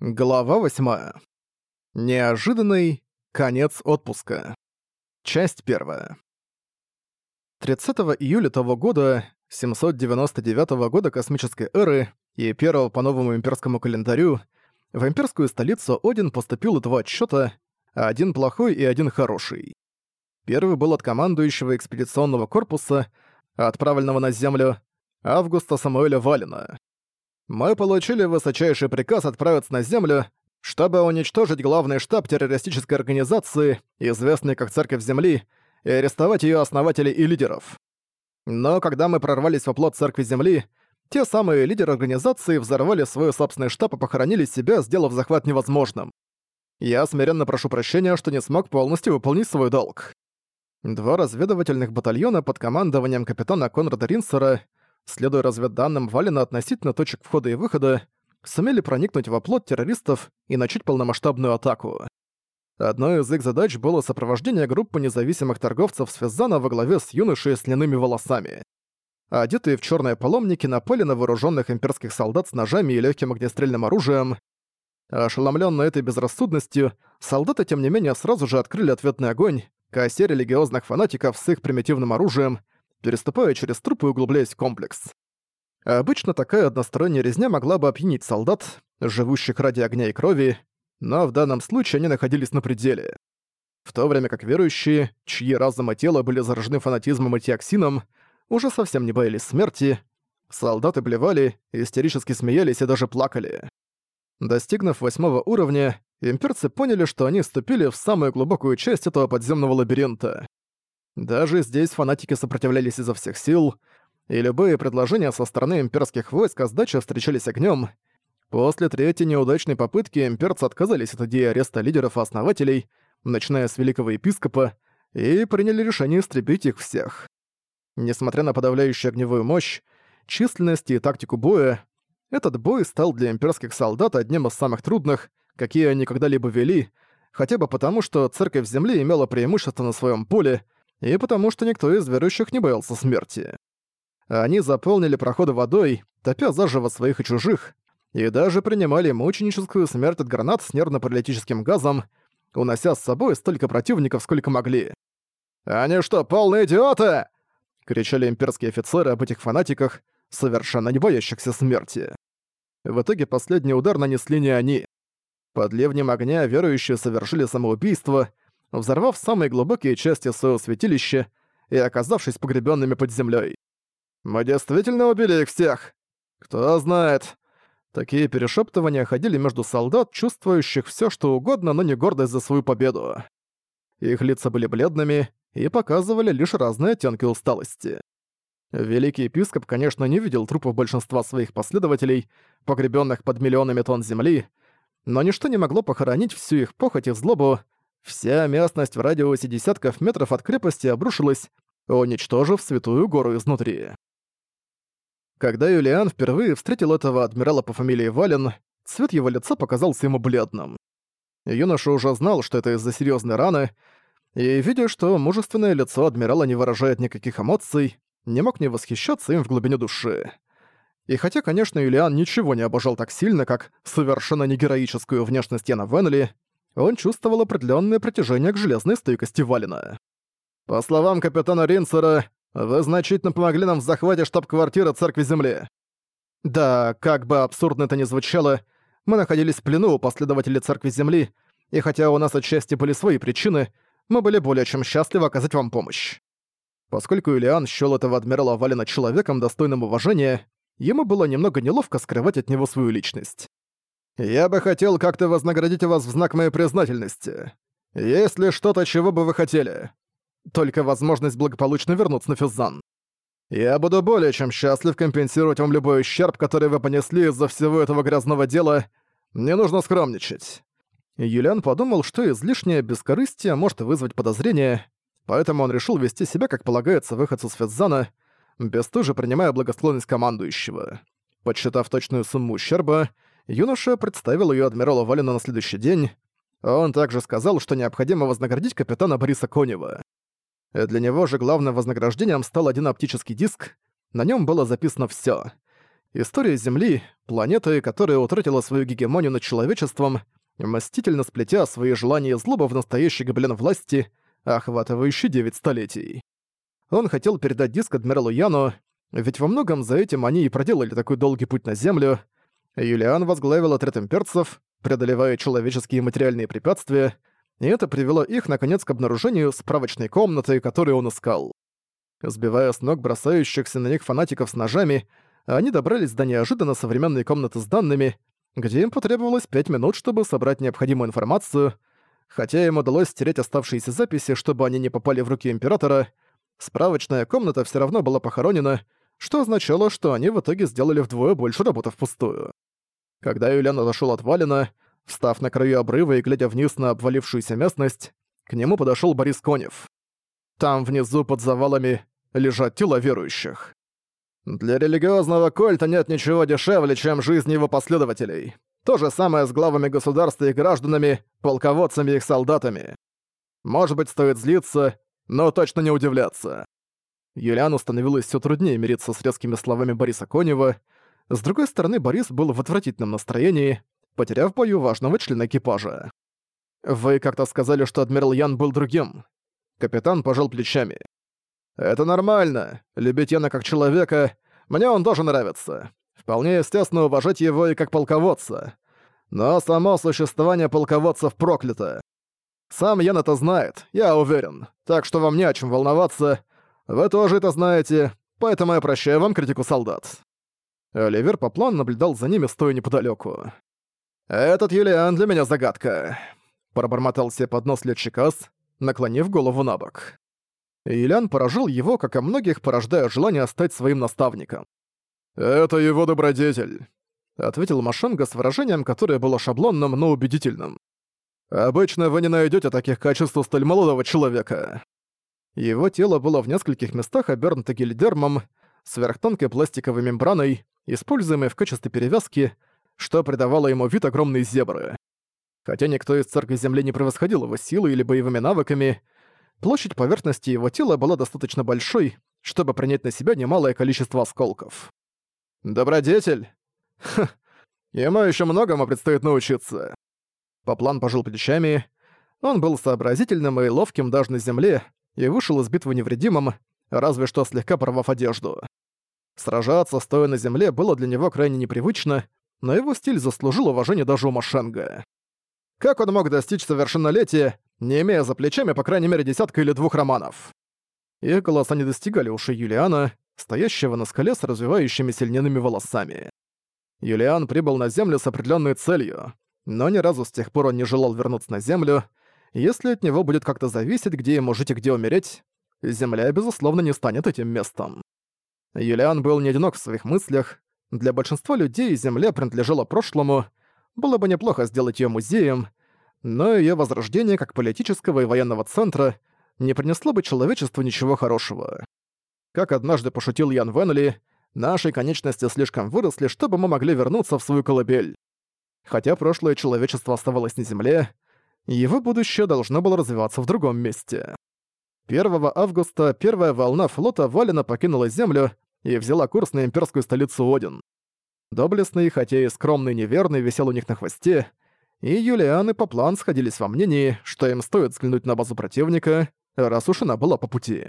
Глава 8. Неожиданный конец отпуска. Часть 1. 30 июля того года, 799 года космической эры и 1 по новому имперскому календарю, в имперскую столицу Один поступил два отчета, один плохой и один хороший. Первый был от командующего экспедиционного корпуса, отправленного на Землю, Августа Самуэля Валина. Мы получили высочайший приказ отправиться на Землю, чтобы уничтожить главный штаб террористической организации, известной как Церковь Земли, и арестовать ее основателей и лидеров. Но когда мы прорвались в оплот Церкви Земли, те самые лидеры организации взорвали свой собственный штаб и похоронили себя, сделав захват невозможным. Я смиренно прошу прощения, что не смог полностью выполнить свой долг. Два разведывательных батальона под командованием капитана Конрада Ринсера следуя разведданным Валина относительно точек входа и выхода, сумели проникнуть в оплот террористов и начать полномасштабную атаку. Одной из их задач было сопровождение группы независимых торговцев с Феззана во главе с юношей с длинными волосами. Одетые в черные паломники напали на вооруженных имперских солдат с ножами и легким огнестрельным оружием. Ошеломленные этой безрассудностью, солдаты, тем не менее, сразу же открыли ответный огонь, косе религиозных фанатиков с их примитивным оружием, переступая через трупы и углубляясь в комплекс. Обычно такая односторонняя резня могла бы опьянить солдат, живущих ради огня и крови, но в данном случае они находились на пределе. В то время как верующие, чьи разум и тело были заражены фанатизмом и тиоксином, уже совсем не боялись смерти, солдаты блевали, истерически смеялись и даже плакали. Достигнув восьмого уровня, имперцы поняли, что они вступили в самую глубокую часть этого подземного лабиринта. Даже здесь фанатики сопротивлялись изо всех сил, и любые предложения со стороны имперских войск о сдаче встречались огнем. После третьей неудачной попытки имперцы отказались от идеи ареста лидеров и основателей, начиная с великого епископа, и приняли решение истребить их всех. Несмотря на подавляющую огневую мощь, численность и тактику боя, этот бой стал для имперских солдат одним из самых трудных, какие они когда-либо вели, хотя бы потому, что Церковь Земли имела преимущество на своем поле — и потому что никто из верующих не боялся смерти. Они заполнили проходы водой, топя заживо своих и чужих, и даже принимали мученическую смерть от гранат с нервно-паралитическим газом, унося с собой столько противников, сколько могли. «Они что, полные идиоты?» — кричали имперские офицеры об этих фанатиках, совершенно не боящихся смерти. В итоге последний удар нанесли не они. Под ливнем огня верующие совершили самоубийство, взорвав самые глубокие части своего святилища и оказавшись погребенными под землей. «Мы действительно убили их всех? Кто знает». Такие перешептывания ходили между солдат, чувствующих все, что угодно, но не гордость за свою победу. Их лица были бледными и показывали лишь разные оттенки усталости. Великий епископ, конечно, не видел трупов большинства своих последователей, погребенных под миллионами тонн земли, но ничто не могло похоронить всю их похоть и злобу, Вся местность в радиусе десятков метров от крепости обрушилась, уничтожив Святую Гору изнутри. Когда Юлиан впервые встретил этого адмирала по фамилии Вален, цвет его лица показался ему бледным. Юноша уже знал, что это из-за серьезной раны, и, видя, что мужественное лицо адмирала не выражает никаких эмоций, не мог не восхищаться им в глубине души. И хотя, конечно, Юлиан ничего не обожал так сильно, как совершенно негероическую внешность Яна Венли, он чувствовал определенное притяжение к железной стойкости Валина. «По словам капитана Ринсера, вы значительно помогли нам в захвате штаб-квартиры Церкви Земли». Да, как бы абсурдно это ни звучало, мы находились в плену у последователей Церкви Земли, и хотя у нас отчасти были свои причины, мы были более чем счастливы оказать вам помощь. Поскольку Ильян счёл этого адмирала Валина человеком, достойным уважения, ему было немного неловко скрывать от него свою личность. Я бы хотел как-то вознаградить вас в знак моей признательности. Есть ли что-то, чего бы вы хотели? Только возможность благополучно вернуться на Фюзан. Я буду более чем счастлив компенсировать вам любой ущерб, который вы понесли из-за всего этого грязного дела. Не нужно скромничать». Юлиан подумал, что излишнее бескорыстие может вызвать подозрение, поэтому он решил вести себя, как полагается выходцу с Фетзана, бесстыже принимая благосклонность командующего. Подсчитав точную сумму ущерба, юноша представил ее адмиралу Валина на следующий день. Он также сказал, что необходимо вознаградить капитана Бориса Конева. Для него же главным вознаграждением стал один оптический диск. На нем было записано все: История Земли, планеты, которая утратила свою гегемонию над человечеством, мстительно сплетя свои желания и злоба в настоящий гоблин власти, охватывающий девять столетий. Он хотел передать диск адмиралу Яну, ведь во многом за этим они и проделали такой долгий путь на Землю. Юлиан возглавил отряд имперцев, преодолевая человеческие и материальные препятствия, и это привело их, наконец, к обнаружению справочной комнаты, которую он искал. Сбивая с ног бросающихся на них фанатиков с ножами, они добрались до неожиданно современной комнаты с данными, где им потребовалось пять минут, чтобы собрать необходимую информацию, хотя им удалось стереть оставшиеся записи, чтобы они не попали в руки Императора, справочная комната все равно была похоронена, что означало, что они в итоге сделали вдвое больше работы впустую. Когда Юлиан отошёл от Валина, встав на краю обрыва и глядя вниз на обвалившуюся местность, к нему подошёл Борис Конев. Там внизу под завалами лежат тела верующих. Для религиозного культа нет ничего дешевле, чем жизнь его последователей. То же самое с главами государства и гражданами, полководцами и их солдатами. Может быть, стоит злиться, но точно не удивляться. Юлиану становилось все труднее мириться с резкими словами Бориса Конева. С другой стороны, Борис был в отвратительном настроении, потеряв в бою важного члена экипажа. «Вы как-то сказали, что адмирал Ян был другим». Капитан пожал плечами. «Это нормально. Любить Яна как человека. Мне он тоже нравится. Вполне естественно уважать его и как полководца. Но само существование полководцев проклято. Сам Ян это знает, я уверен. Так что вам не о чем волноваться. Вы тоже это знаете, поэтому я прощаю вам критику солдат». Оливер по плану наблюдал за ними, стоя неподалеку. «Этот Юлиан для меня загадка», — пробормотал себе под нос летчикас, наклонив голову на бок. Юлиан поражил его, как и многих, порождая желание стать своим наставником. «Это его добродетель», — ответил Машенга с выражением, которое было шаблонным, но убедительным. «Обычно вы не найдете таких качеств у столь молодого человека». Его тело было в нескольких местах обернуто гильдермом, сверхтонкой пластиковой мембраной, используемой в качестве перевязки, что придавало ему вид огромной зебры. Хотя никто из церкви Земли не превосходил его силой или боевыми навыками, площадь поверхности его тела была достаточно большой, чтобы принять на себя немалое количество осколков. «Добродетель? Ха, ему еще многому предстоит научиться». Поплан пожил плечами. Он был сообразительным и ловким даже на земле и вышел из битвы невредимым, разве что слегка порвав одежду. Сражаться, стоя на земле, было для него крайне непривычно, но его стиль заслужил уважение даже у Машенга. Как он мог достичь совершеннолетия, не имея за плечами по крайней мере десятка или двух романов? Их голоса не достигали ушей Юлиана, стоящего на скале с развивающимися льняными волосами. Юлиан прибыл на Землю с определенной целью, но ни разу с тех пор он не желал вернуться на Землю. Если от него будет как-то зависеть, где ему жить и где умереть, Земля, безусловно, не станет этим местом. Юлиан был не одинок в своих мыслях. Для большинства людей Земля принадлежала прошлому. Было бы неплохо сделать ее музеем, но ее возрождение как политического и военного центра не принесло бы человечеству ничего хорошего. Как однажды пошутил Ян Венли, наши конечности слишком выросли, чтобы мы могли вернуться в свою колыбель. Хотя прошлое человечество оставалось на Земле, его будущее должно было развиваться в другом месте. 1 августа первая волна флота Валина покинула Землю и взяла курс на имперскую столицу Один. Доблестный, хотя и скромный неверный, висел у них на хвосте, и Юлиан и Поплан сходились во мнении, что им стоит взглянуть на базу противника, раз уж она была по пути.